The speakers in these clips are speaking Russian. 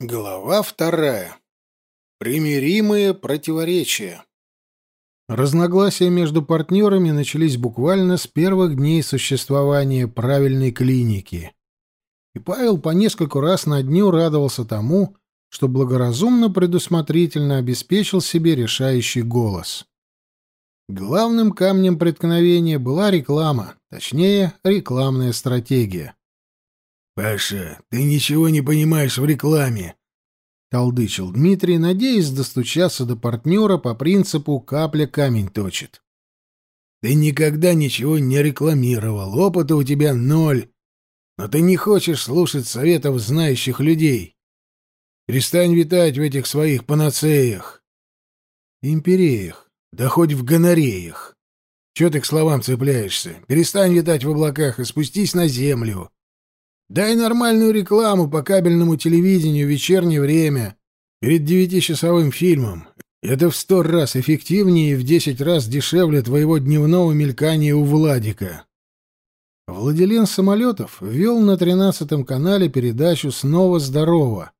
Глава вторая. Примиримые противоречия. Разногласия между партнерами начались буквально с первых дней существования правильной клиники. И Павел по нескольку раз на дню радовался тому, что благоразумно предусмотрительно обеспечил себе решающий голос. Главным камнем преткновения была реклама, точнее, рекламная стратегия. «Паша, ты ничего не понимаешь в рекламе», — толдычил Дмитрий, надеясь достучаться до партнера по принципу «капля камень точит». «Ты никогда ничего не рекламировал, опыта у тебя ноль, но ты не хочешь слушать советов знающих людей. Перестань витать в этих своих панацеях, империях, да хоть в гонореях. Чего ты к словам цепляешься? Перестань витать в облаках и спустись на землю». Дай нормальную рекламу по кабельному телевидению в вечернее время, перед девятичасовым фильмом. Это в сто раз эффективнее и в десять раз дешевле твоего дневного мелькания у Владика. Владилен самолетов ввел на тринадцатом канале передачу «Снова здорово»,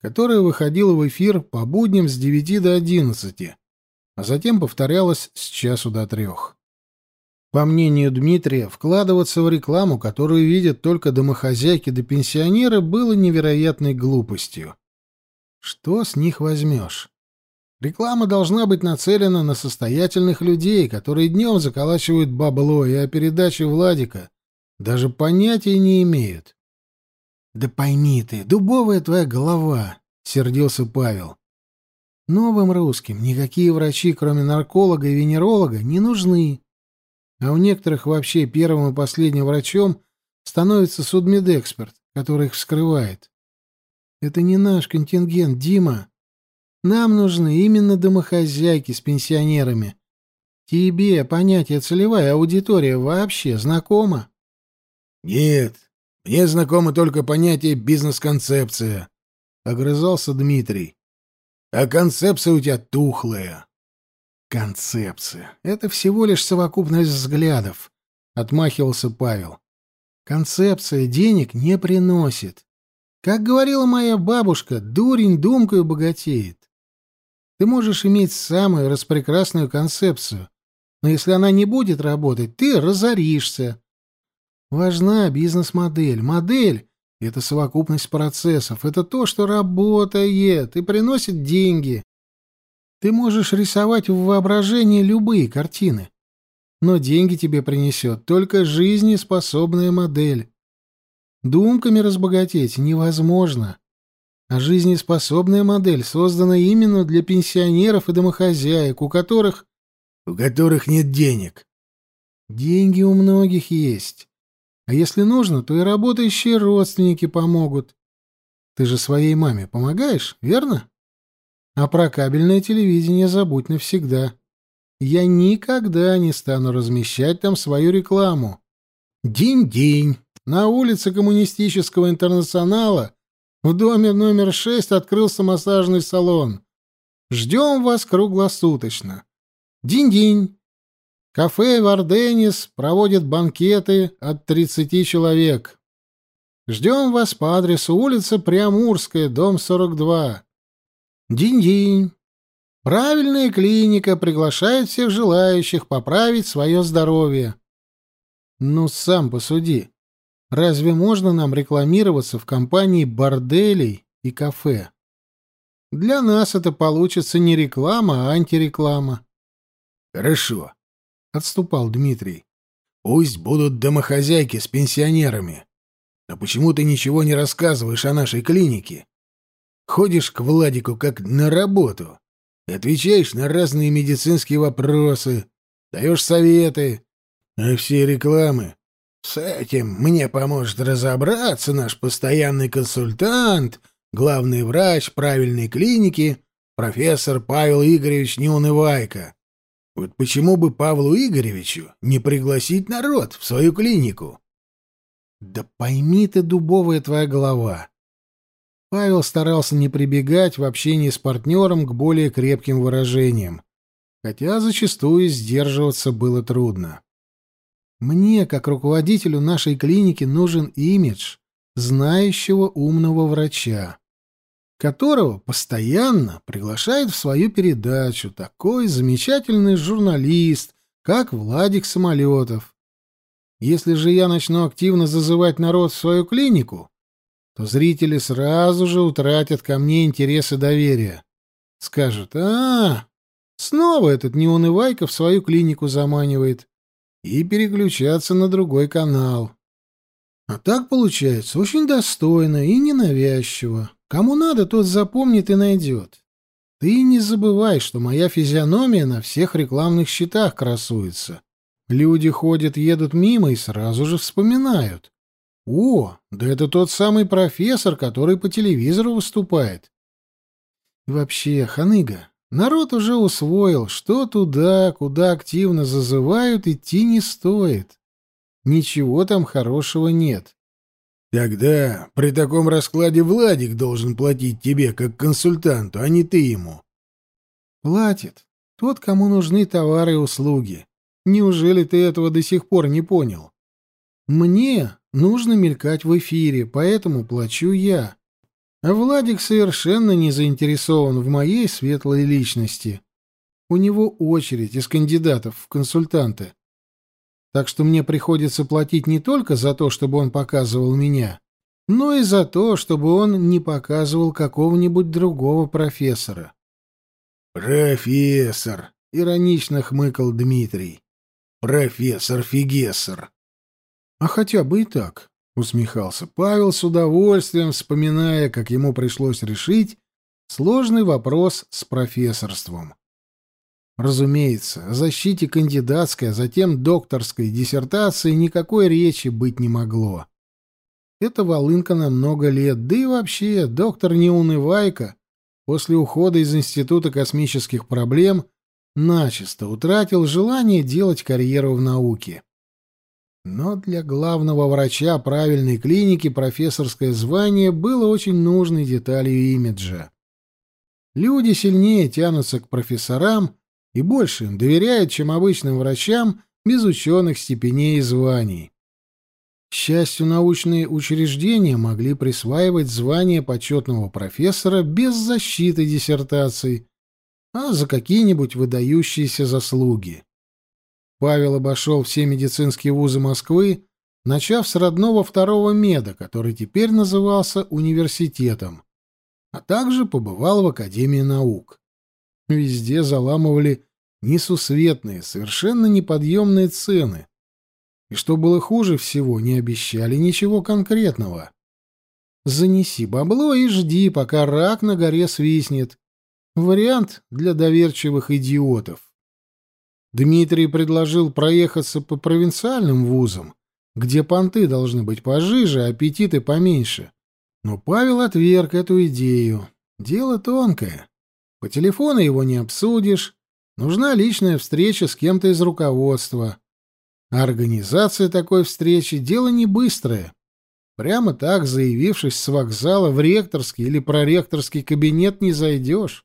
которая выходила в эфир по будням с девяти до одиннадцати, а затем повторялась с часу до трех. По мнению Дмитрия, вкладываться в рекламу, которую видят только домохозяйки да пенсионеры, было невероятной глупостью. Что с них возьмешь? Реклама должна быть нацелена на состоятельных людей, которые днем заколачивают бабло, и о передаче Владика даже понятия не имеют. — Да пойми ты, дубовая твоя голова, — сердился Павел. Новым русским никакие врачи, кроме нарколога и венеролога, не нужны а у некоторых вообще первым и последним врачом становится судмедэксперт, который их вскрывает. Это не наш контингент, Дима. Нам нужны именно домохозяйки с пенсионерами. Тебе понятие целевая аудитория вообще знакомо? Нет, мне знакомо только понятие бизнес-концепция, огрызался Дмитрий. А концепция у тебя тухлая. Концепция. Это всего лишь совокупность взглядов, отмахивался Павел. Концепция денег не приносит. Как говорила моя бабушка, дурень думкою богатеет. Ты можешь иметь самую распрекрасную концепцию, но если она не будет работать, ты разоришься. Важна бизнес-модель. Модель — это совокупность процессов, это то, что работает и приносит деньги. Ты можешь рисовать в воображении любые картины, но деньги тебе принесет только жизнеспособная модель. Думками разбогатеть невозможно, а жизнеспособная модель создана именно для пенсионеров и домохозяек, у которых... у которых нет денег. Деньги у многих есть. А если нужно, то и работающие родственники помогут. Ты же своей маме помогаешь, верно? А про кабельное телевидение забудь навсегда. Я никогда не стану размещать там свою рекламу. День-день. На улице Коммунистического интернационала в доме номер шесть открылся массажный салон. Ждем вас круглосуточно. День-день. Кафе «Варденис» проводит банкеты от 30 человек. Ждем вас по адресу улица Преамурская, дом 42. Динь-динь. Правильная клиника приглашает всех желающих поправить свое здоровье. Ну, сам посуди. Разве можно нам рекламироваться в компании борделей и кафе? Для нас это получится не реклама, а антиреклама. Хорошо, отступал Дмитрий. Пусть будут домохозяйки с пенсионерами. Но почему ты ничего не рассказываешь о нашей клинике? Ходишь к Владику как на работу. Отвечаешь на разные медицинские вопросы, даешь советы. А все рекламы. С этим мне поможет разобраться наш постоянный консультант, главный врач правильной клиники, профессор Павел Игоревич Неунывайко. Вот почему бы Павлу Игоревичу не пригласить народ в свою клинику? Да пойми ты, дубовая твоя голова, Павел старался не прибегать в общении с партнером к более крепким выражениям, хотя зачастую сдерживаться было трудно. Мне, как руководителю нашей клиники, нужен имидж знающего умного врача. которого постоянно приглашает в свою передачу такой замечательный журналист, как Владик Самолетов. Если же я начну активно зазывать народ в свою клинику, то зрители сразу же утратят ко мне интерес и доверие. Скажут, а, снова этот неунывайка в свою клинику заманивает, и переключаться на другой канал. А так получается очень достойно и ненавязчиво. Кому надо, тот запомнит и найдет. Ты не забывай, что моя физиономия на всех рекламных щитах красуется. Люди ходят, едут мимо и сразу же вспоминают. О, да это тот самый профессор, который по телевизору выступает. И вообще, ханыга, народ уже усвоил, что туда, куда активно зазывают, идти не стоит. Ничего там хорошего нет. Тогда при таком раскладе Владик должен платить тебе как консультанту, а не ты ему. Платит тот, кому нужны товары и услуги. Неужели ты этого до сих пор не понял? Мне нужно мелькать в эфире, поэтому плачу я. А Владик совершенно не заинтересован в моей светлой личности. У него очередь из кандидатов в консультанты. Так что мне приходится платить не только за то, чтобы он показывал меня, но и за то, чтобы он не показывал какого-нибудь другого профессора. «Профессор!» — иронично хмыкал Дмитрий. Профессор Фигессор. А хотя бы и так, усмехался Павел с удовольствием, вспоминая, как ему пришлось решить сложный вопрос с профессорством. Разумеется, о защите кандидатской, а затем докторской диссертации никакой речи быть не могло. Это волынка на много лет, да и вообще доктор Неунывайко после ухода из Института космических проблем начисто утратил желание делать карьеру в науке. Но для главного врача правильной клиники профессорское звание было очень нужной деталью имиджа. Люди сильнее тянутся к профессорам и больше им доверяют, чем обычным врачам без ученых степеней и званий. К счастью, научные учреждения могли присваивать звание почетного профессора без защиты диссертаций, а за какие-нибудь выдающиеся заслуги. Павел обошел все медицинские вузы Москвы, начав с родного второго меда, который теперь назывался университетом, а также побывал в Академии наук. Везде заламывали несусветные, совершенно неподъемные цены. И что было хуже всего, не обещали ничего конкретного. Занеси бабло и жди, пока рак на горе свистнет, Вариант для доверчивых идиотов. Дмитрий предложил проехаться по провинциальным вузам, где понты должны быть пожиже, а аппетиты поменьше. Но Павел отверг эту идею. Дело тонкое. По телефону его не обсудишь. Нужна личная встреча с кем-то из руководства. А организация такой встречи — дело не быстрое. Прямо так, заявившись с вокзала в ректорский или проректорский кабинет, не зайдешь.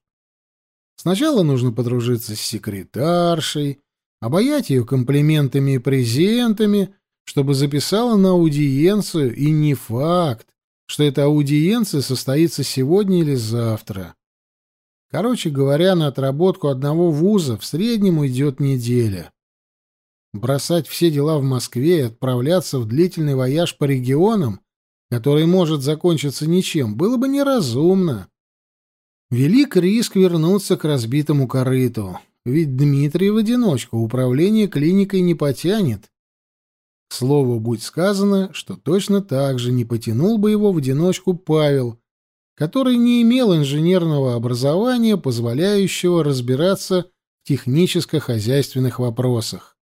Сначала нужно подружиться с секретаршей, обаять ее комплиментами и презентами, чтобы записала на аудиенцию, и не факт, что эта аудиенция состоится сегодня или завтра. Короче говоря, на отработку одного вуза в среднем уйдет неделя. Бросать все дела в Москве и отправляться в длительный вояж по регионам, который может закончиться ничем, было бы неразумно. Велик риск вернуться к разбитому корыту, ведь Дмитрий в одиночку управление клиникой не потянет. К слову, будь сказано, что точно так же не потянул бы его в одиночку Павел, который не имел инженерного образования, позволяющего разбираться в техническо-хозяйственных вопросах.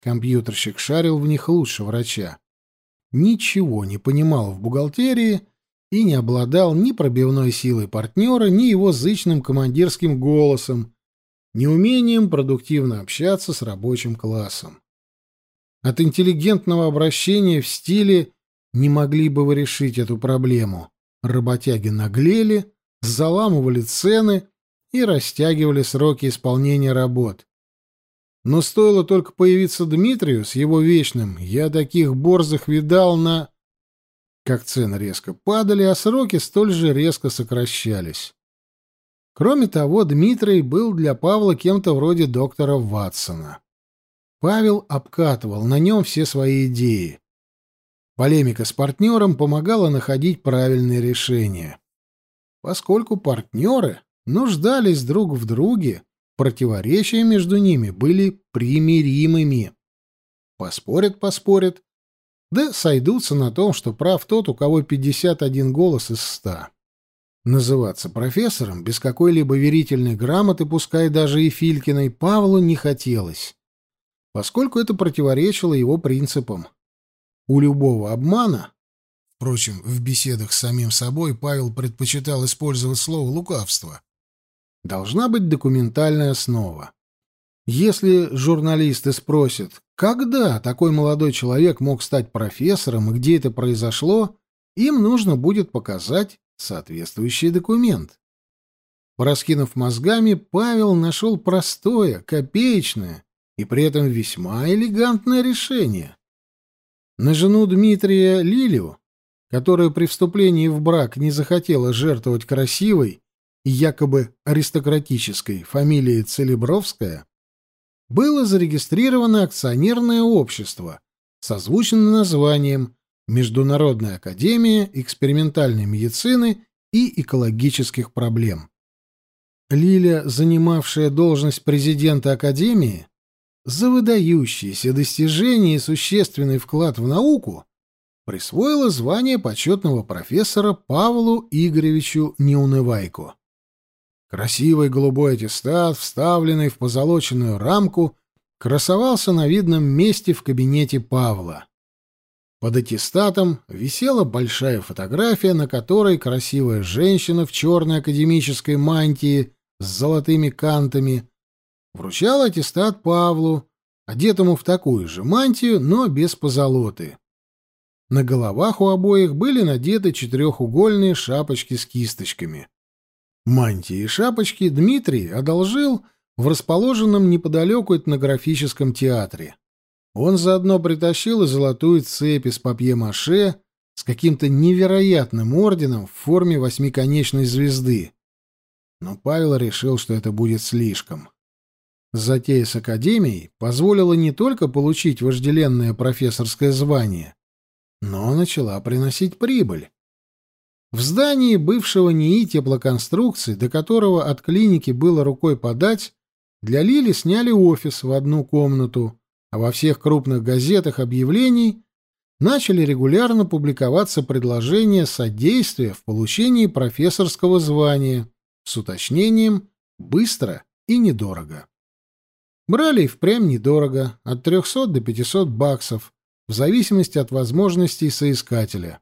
Компьютерщик шарил в них лучше врача. Ничего не понимал в бухгалтерии и не обладал ни пробивной силой партнера, ни его зычным командирским голосом, ни умением продуктивно общаться с рабочим классом. От интеллигентного обращения в стиле не могли бы вы решить эту проблему. Работяги наглели, заламывали цены и растягивали сроки исполнения работ. Но стоило только появиться Дмитрию с его вечным «я таких борзых видал на...» как цены резко падали, а сроки столь же резко сокращались. Кроме того, Дмитрий был для Павла кем-то вроде доктора Ватсона. Павел обкатывал на нем все свои идеи. Полемика с партнером помогала находить правильные решения. Поскольку партнеры нуждались друг в друге, противоречия между ними были примиримыми. Поспорят, поспорят, да сойдутся на том, что прав тот, у кого 51 голос из 100. Называться профессором без какой-либо верительной грамоты, пускай даже и Филькиной, Павлу не хотелось, поскольку это противоречило его принципам. У любого обмана, впрочем, в беседах с самим собой Павел предпочитал использовать слово «лукавство», должна быть документальная основа. Если журналисты спросят, когда такой молодой человек мог стать профессором и где это произошло, им нужно будет показать соответствующий документ. Пораскинув мозгами, Павел нашел простое, копеечное и при этом весьма элегантное решение. На жену Дмитрия Лилию, которая при вступлении в брак не захотела жертвовать красивой и якобы аристократической фамилией Целебровская, было зарегистрировано акционерное общество с озвученным названием Международная академия экспериментальной медицины и экологических проблем. Лиля, занимавшая должность президента академии, за выдающиеся достижения и существенный вклад в науку, присвоила звание почетного профессора Павлу Игоревичу Неунывайку. Красивый голубой аттестат, вставленный в позолоченную рамку, красовался на видном месте в кабинете Павла. Под аттестатом висела большая фотография, на которой красивая женщина в черной академической мантии с золотыми кантами вручала аттестат Павлу, одетому в такую же мантию, но без позолоты. На головах у обоих были надеты четырехугольные шапочки с кисточками. Мантии и шапочки Дмитрий одолжил в расположенном неподалеку этнографическом театре. Он заодно притащил и золотую цепь из папье-маше с каким-то невероятным орденом в форме восьмиконечной звезды. Но Павел решил, что это будет слишком. Затея с академией позволила не только получить вожделенное профессорское звание, но начала приносить прибыль. В здании бывшего НИИ теплоконструкций, до которого от клиники было рукой подать, для Лили сняли офис в одну комнату, а во всех крупных газетах объявлений начали регулярно публиковаться предложения содействия в получении профессорского звания с уточнением «быстро и недорого». Брали и впрямь недорого, от 300 до 500 баксов, в зависимости от возможностей соискателя.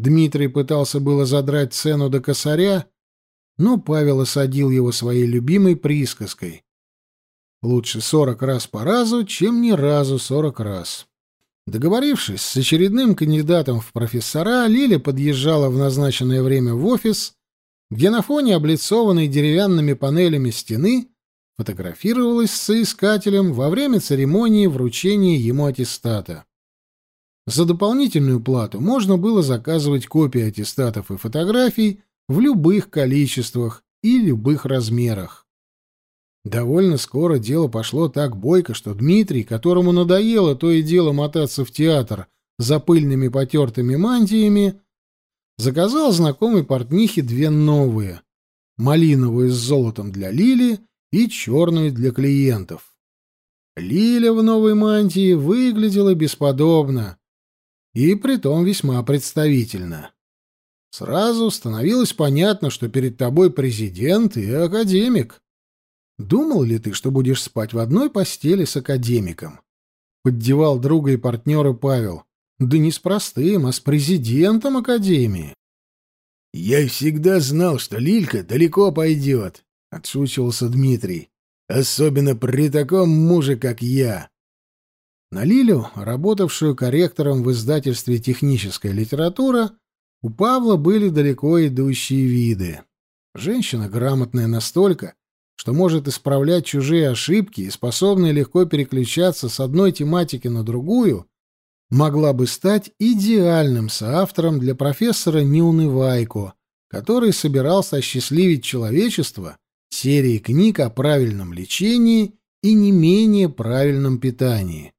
Дмитрий пытался было задрать цену до косаря, но Павел осадил его своей любимой присказкой. Лучше сорок раз по разу, чем ни разу сорок раз. Договорившись с очередным кандидатом в профессора, Лиля подъезжала в назначенное время в офис, где на фоне облицованной деревянными панелями стены фотографировалась с соискателем во время церемонии вручения ему аттестата. За дополнительную плату можно было заказывать копии аттестатов и фотографий в любых количествах и любых размерах. Довольно скоро дело пошло так бойко, что Дмитрий, которому надоело то и дело мотаться в театр за пыльными потертыми мантиями, заказал знакомой портнихе две новые — малиновую с золотом для Лили и черную для клиентов. Лиля в новой мантии выглядела бесподобно и притом весьма представительно. Сразу становилось понятно, что перед тобой президент и академик. Думал ли ты, что будешь спать в одной постели с академиком? Поддевал друга и партнера Павел. Да не с простым, а с президентом академии. Я всегда знал, что Лилька далеко пойдет, отшучивался Дмитрий. Особенно при таком муже, как я. На Лилю, работавшую корректором в издательстве «Техническая литература», у Павла были далеко идущие виды. Женщина грамотная настолько, что может исправлять чужие ошибки и способная легко переключаться с одной тематики на другую, могла бы стать идеальным соавтором для профессора Неунывайко, который собирался осчастливить человечество серией книг о правильном лечении и не менее правильном питании.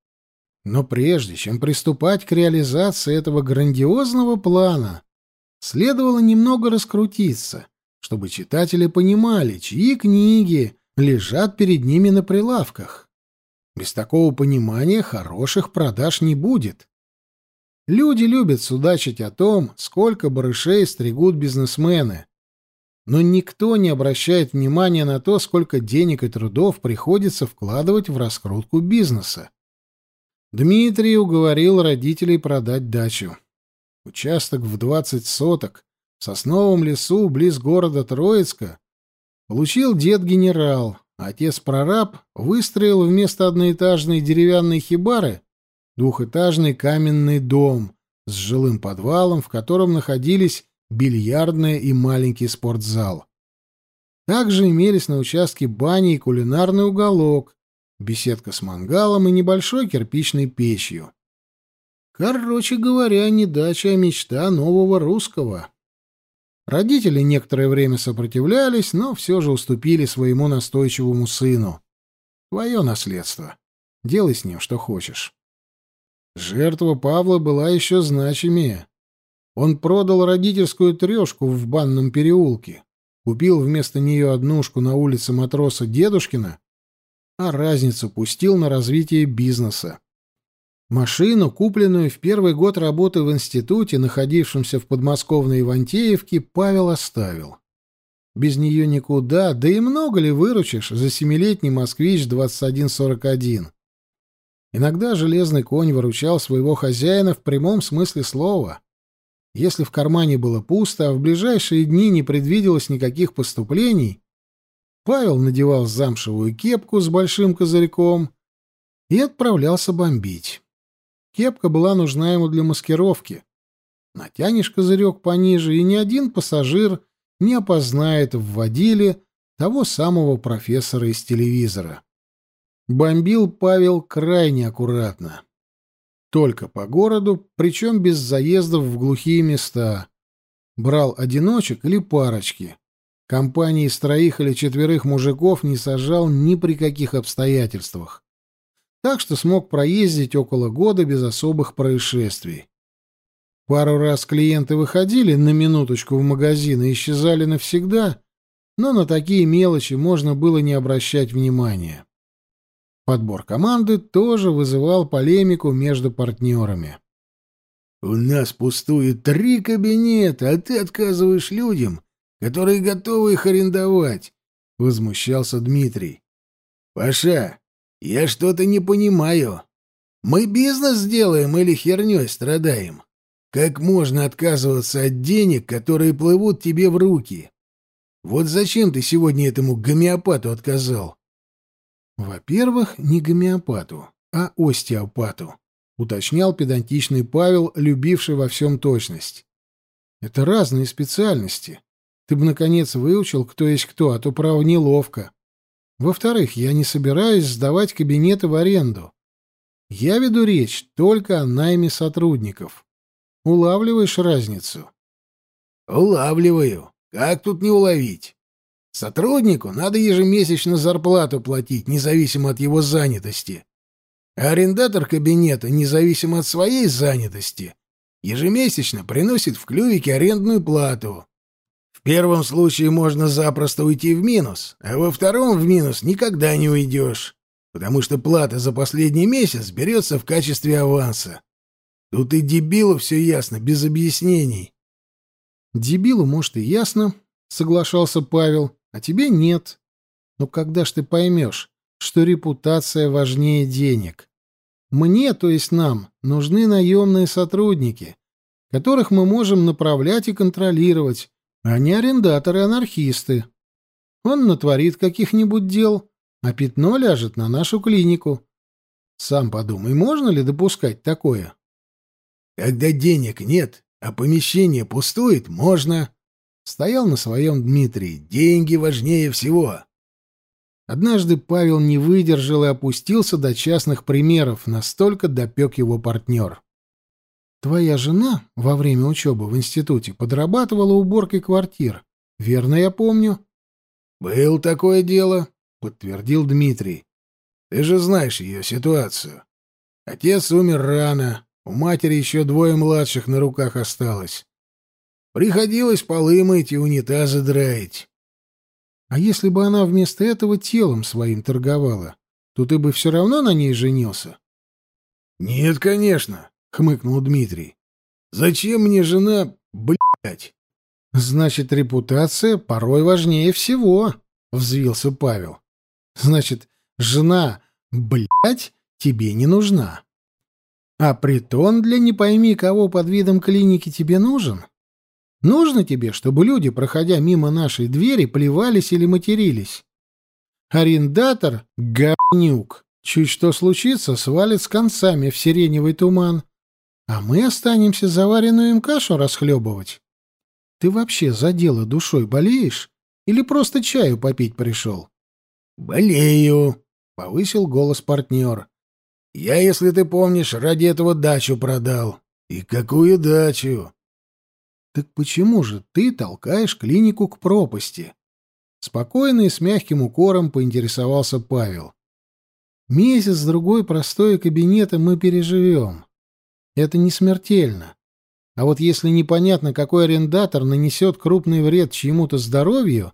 Но прежде чем приступать к реализации этого грандиозного плана, следовало немного раскрутиться, чтобы читатели понимали, чьи книги лежат перед ними на прилавках. Без такого понимания хороших продаж не будет. Люди любят судачить о том, сколько барышей стригут бизнесмены. Но никто не обращает внимания на то, сколько денег и трудов приходится вкладывать в раскрутку бизнеса. Дмитрий уговорил родителей продать дачу. Участок в 20 соток в сосновом лесу близ города Троицка получил дед-генерал, а отец-прораб выстроил вместо одноэтажной деревянной хибары двухэтажный каменный дом с жилым подвалом, в котором находились бильярдная и маленький спортзал. Также имелись на участке бани и кулинарный уголок, беседка с мангалом и небольшой кирпичной печью. Короче говоря, не дача, а мечта нового русского. Родители некоторое время сопротивлялись, но все же уступили своему настойчивому сыну. Твое наследство. Делай с ним что хочешь. Жертва Павла была еще значимее. Он продал родительскую трешку в банном переулке, купил вместо нее однушку на улице матроса Дедушкина, а разницу пустил на развитие бизнеса. Машину, купленную в первый год работы в институте, находившемся в подмосковной Ивантеевке, Павел оставил. Без нее никуда, да и много ли выручишь за семилетний «Москвич-2141». Иногда железный конь выручал своего хозяина в прямом смысле слова. Если в кармане было пусто, а в ближайшие дни не предвиделось никаких поступлений, Павел надевал замшевую кепку с большим козырьком и отправлялся бомбить. Кепка была нужна ему для маскировки. Натянешь козырек пониже, и ни один пассажир не опознает в водиле того самого профессора из телевизора. Бомбил Павел крайне аккуратно. Только по городу, причем без заездов в глухие места. Брал одиночек или парочки. Компании из троих или четверых мужиков не сажал ни при каких обстоятельствах. Так что смог проездить около года без особых происшествий. Пару раз клиенты выходили на минуточку в магазин и исчезали навсегда, но на такие мелочи можно было не обращать внимания. Подбор команды тоже вызывал полемику между партнерами. «У нас пустует три кабинета, а ты отказываешь людям, которые готовы их арендовать», — возмущался Дмитрий. «Паша, я что-то не понимаю. Мы бизнес делаем или херней страдаем? Как можно отказываться от денег, которые плывут тебе в руки? Вот зачем ты сегодня этому гомеопату отказал?» Во-первых, не гомеопату, а остеопату, уточнял педантичный Павел, любивший во всем точность. Это разные специальности. Ты бы, наконец, выучил, кто есть кто, а то, право, неловко. Во-вторых, я не собираюсь сдавать кабинеты в аренду. Я веду речь только о найме сотрудников. Улавливаешь разницу? Улавливаю. Как тут не уловить? Сотруднику надо ежемесячно зарплату платить, независимо от его занятости. А арендатор кабинета, независимо от своей занятости, ежемесячно приносит в клювике арендную плату. В первом случае можно запросто уйти в минус, а во втором в минус никогда не уйдешь, потому что плата за последний месяц берется в качестве аванса. Тут и дебилу все ясно, без объяснений. Дебилу, может, и ясно, — соглашался Павел, а тебе нет. Но когда ж ты поймешь, что репутация важнее денег? Мне, то есть нам, нужны наемные сотрудники, которых мы можем направлять и контролировать, а не арендаторы-анархисты. Он натворит каких-нибудь дел, а пятно ляжет на нашу клинику. Сам подумай, можно ли допускать такое? Когда денег нет, а помещение пустует, можно. Стоял на своем Дмитрий. Деньги важнее всего. Однажды Павел не выдержал и опустился до частных примеров, настолько допек его партнер. Твоя жена во время учебы в институте подрабатывала уборкой квартир. Верно я помню? Был такое дело, подтвердил Дмитрий. Ты же знаешь ее ситуацию. Отец умер рано, у матери еще двое младших на руках осталось. Приходилось полы мыть и унитазы драить. А если бы она вместо этого телом своим торговала, то ты бы все равно на ней женился? — Нет, конечно, — хмыкнул Дмитрий. — Зачем мне жена, блядь? — Значит, репутация порой важнее всего, — взвился Павел. — Значит, жена, блядь, тебе не нужна. А притон для не пойми кого под видом клиники тебе нужен? Нужно тебе, чтобы люди, проходя мимо нашей двери, плевались или матерились? Арендатор — говнюк. Чуть что случится, свалит с концами в сиреневый туман. А мы останемся заваренную им кашу расхлебывать. Ты вообще за дело душой болеешь? Или просто чаю попить пришел? — Болею, — повысил голос партнер. Я, если ты помнишь, ради этого дачу продал. И какую дачу? Так почему же ты толкаешь клинику к пропасти? Спокойно и с мягким укором поинтересовался Павел. Месяц-другой простой кабинета мы переживем. Это не смертельно. А вот если непонятно, какой арендатор нанесет крупный вред чьему-то здоровью,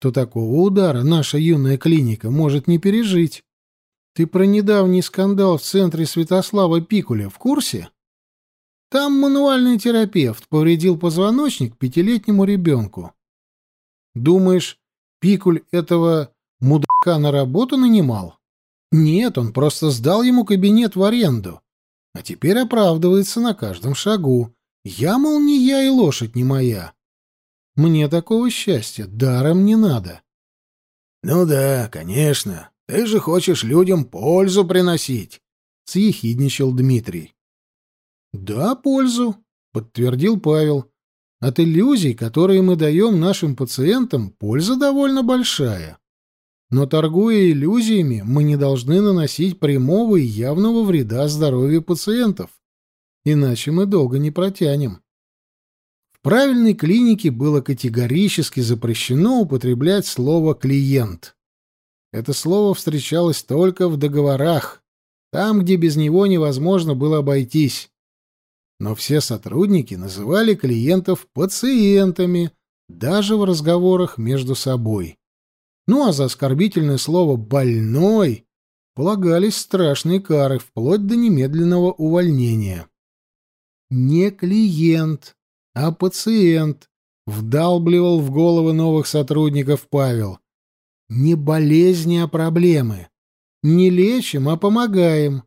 то такого удара наша юная клиника может не пережить. Ты про недавний скандал в центре Святослава Пикуля в курсе? Там мануальный терапевт повредил позвоночник пятилетнему ребенку. Думаешь, Пикуль этого мудака на работу нанимал? Нет, он просто сдал ему кабинет в аренду. А теперь оправдывается на каждом шагу. Я, мол, не я и лошадь не моя. Мне такого счастья даром не надо. — Ну да, конечно. Ты же хочешь людям пользу приносить, — съехидничал Дмитрий. — Да, пользу, — подтвердил Павел. От иллюзий, которые мы даем нашим пациентам, польза довольно большая. Но торгуя иллюзиями, мы не должны наносить прямого и явного вреда здоровью пациентов. Иначе мы долго не протянем. В правильной клинике было категорически запрещено употреблять слово «клиент». Это слово встречалось только в договорах, там, где без него невозможно было обойтись. Но все сотрудники называли клиентов пациентами, даже в разговорах между собой. Ну а за оскорбительное слово «больной» полагались страшные кары, вплоть до немедленного увольнения. Не клиент, а пациент, вдалбливал в головы новых сотрудников Павел. Не болезни, а проблемы. Не лечим, а помогаем.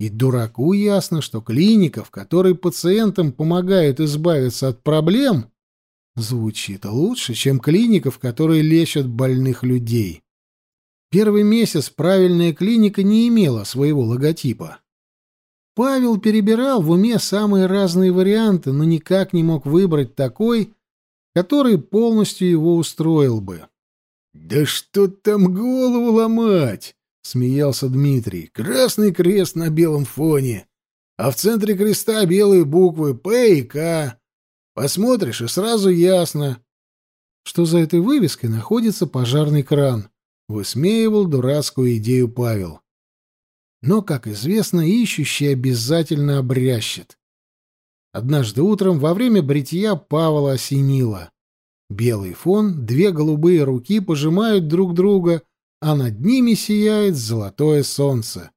И дураку ясно, что клиника, в которой пациентам помогают избавиться от проблем, звучит лучше, чем клиника, в которой лечат больных людей. Первый месяц правильная клиника не имела своего логотипа. Павел перебирал в уме самые разные варианты, но никак не мог выбрать такой, который полностью его устроил бы. «Да что там голову ломать?» — смеялся Дмитрий. «Красный крест на белом фоне, а в центре креста белые буквы «П» и «К». Посмотришь, и сразу ясно». Что за этой вывеской находится пожарный кран? Высмеивал дурацкую идею Павел. Но, как известно, ищущий обязательно обрящет. Однажды утром во время бритья Павла осенило. Белый фон, две голубые руки пожимают друг друга, а над ними сияет золотое солнце.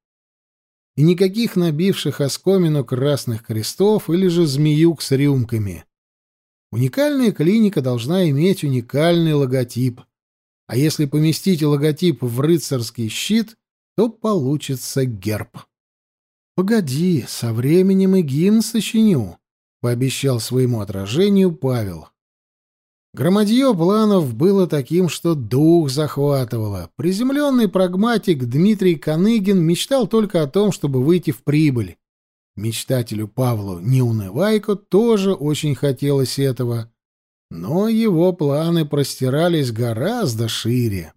И никаких набивших оскомину красных крестов или же змеюк с рюмками. Уникальная клиника должна иметь уникальный логотип. А если поместить логотип в рыцарский щит, то получится герб. «Погоди, со временем и гимн сочиню», — пообещал своему отражению Павел. Громадье планов было таким, что дух захватывало. Приземленный прагматик Дмитрий Коныгин мечтал только о том, чтобы выйти в прибыль. Мечтателю Павлу Неунывайко тоже очень хотелось этого, но его планы простирались гораздо шире.